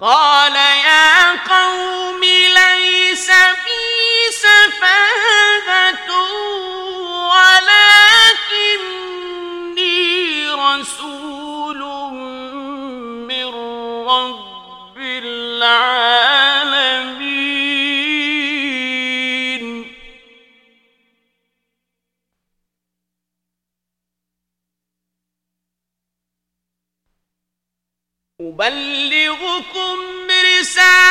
قال أبلغكم رسالة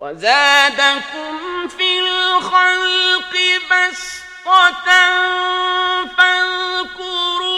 وزادكم في الخلق بسطة فاذكروا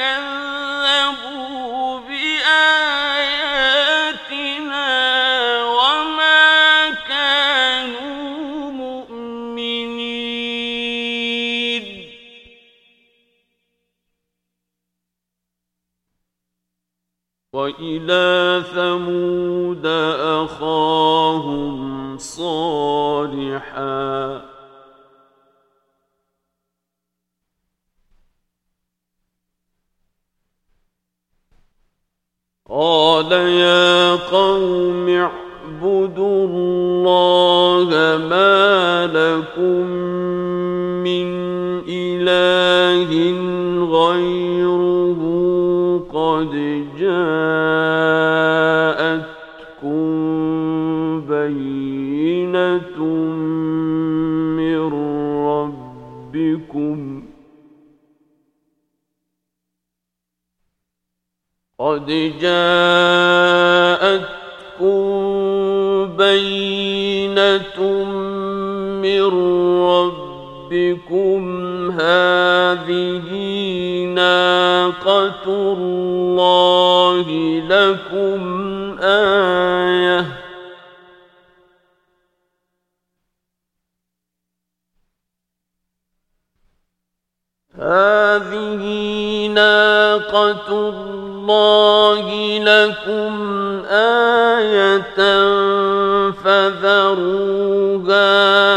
الذين قال يا جاءتكم بينة من ربكم هذه ناقة الله لكم آية هذه ناقة الله الله لكم آية فذروها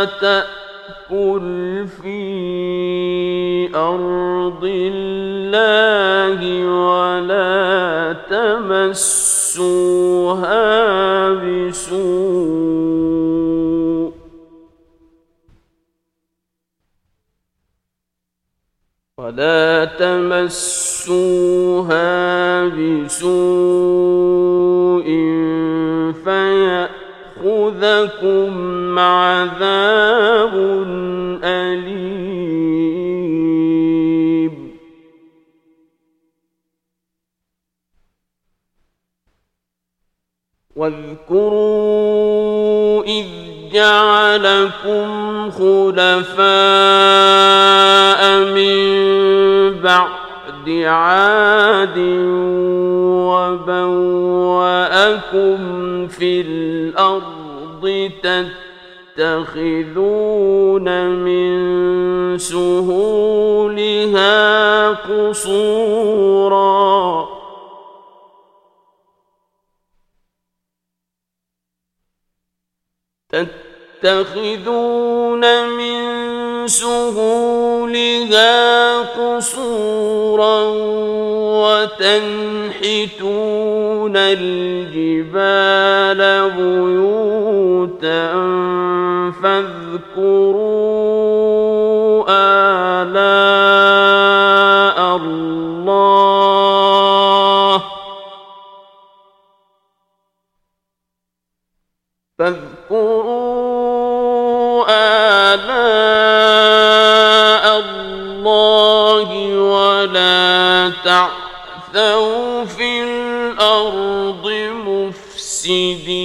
تأكل في أرض الله ولا تمسوها بسوء ولا تمسوها بسوء فيأخذكم عذاب أليم واذكروا إذ جعلكم خلفاء من بعد عاد وبوأكم في الأرض تتخذون من سهولها قصورا تتخذون من سهولها قصورا وتنحتون الجبال بيوتا فاذكروا آلاء الله فاذكروا تعثوا في الأرض مفسدين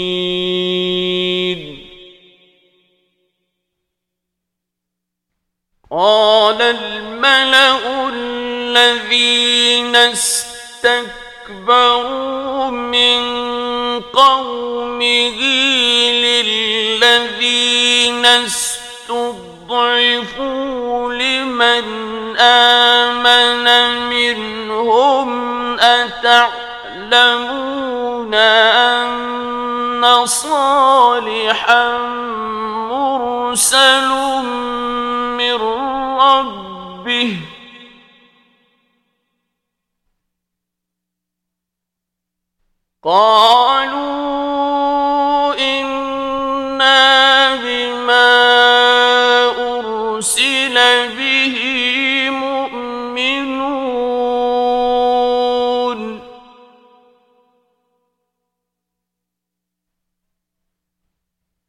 قال الملأ الذين استكبروا من قومه للذين وَاسْتَضْعِفُوا لِمَنْ آمَنَ مِنْهُمْ أَتَعْلَمُونَ أَنَّ صَالِحًا مُرْسَلٌ مِنْ رَبِّهِ قَالَ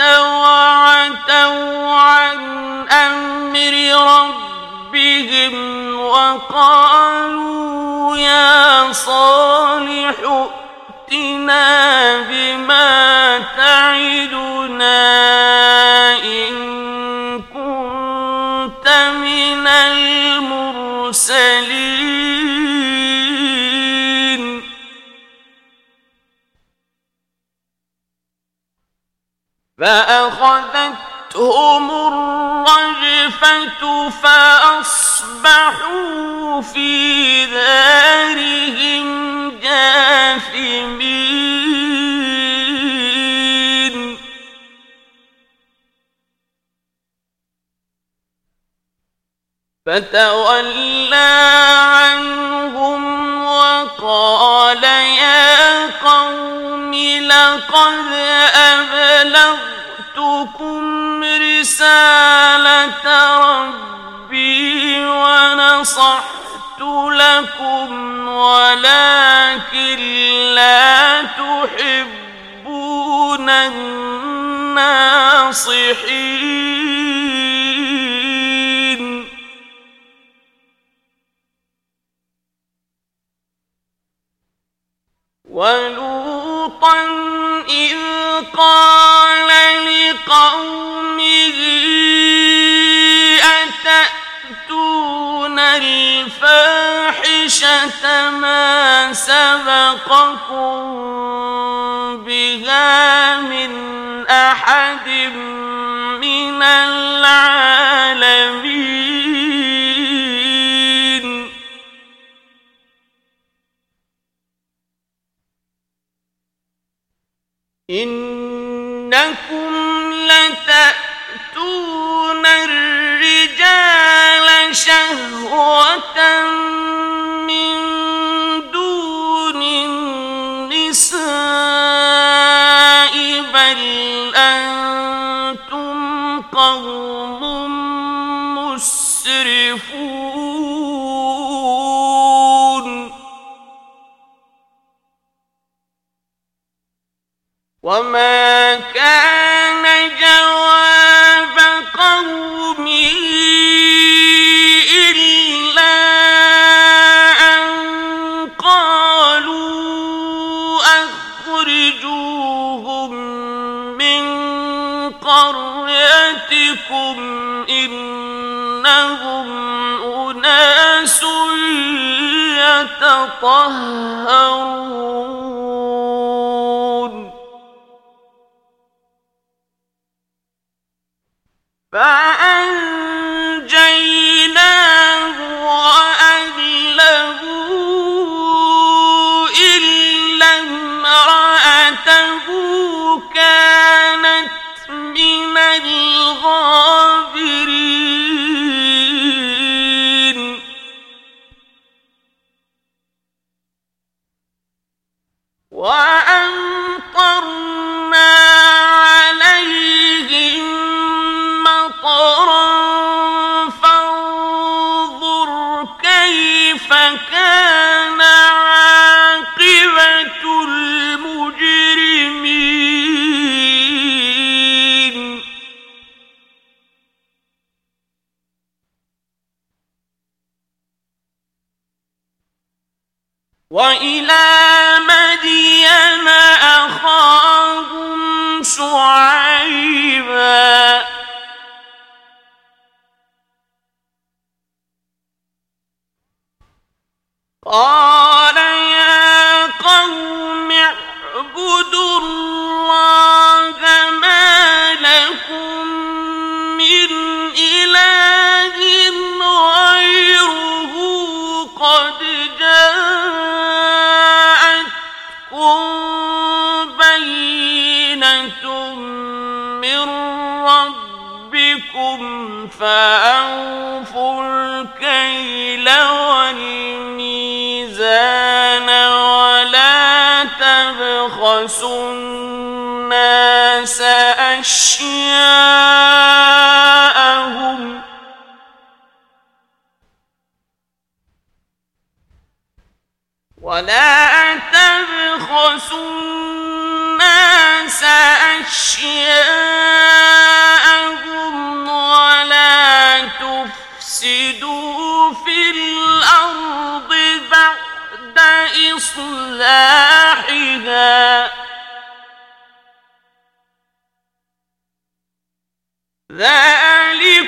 وعتوا عن أمر ربهم وقالوا يا صالح ائتنا بما تعدنا فأخذتهم الرجفة فأصبحوا في دارهم جاثمين. فتولى عنهم وقال يا لقد أبلغتكم رسالة ربي ونصحت لكم ولكن لا تحبون الناصحين. الفاحشة ما سبقكم بها من أحد من العالمين وما كان جواب قومه إلا أن قالوا أخرجوهم من قريتكم إنهم أناس يتطهرون. فأنجيناه كان آ تبخسوا الناس أشياءهم ولا تبخسوا الناس أشياءهم ولا تفسدوا في الأرض بعد إصلاحها ذلك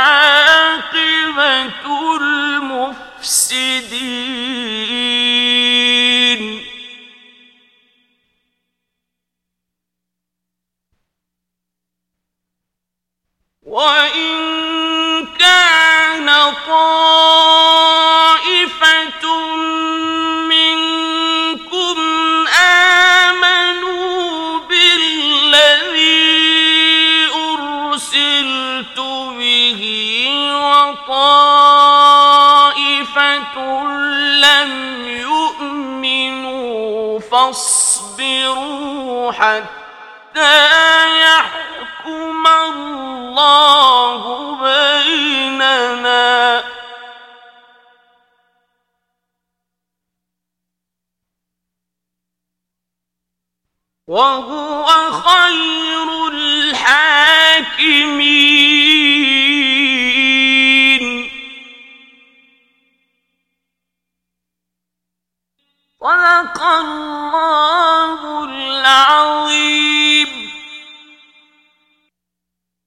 دی فاصبروا حتى يحكم الله بيننا. وهو خير الحاكمين. وَذَكَرَ اللَّهُ الْعَظِيمُ.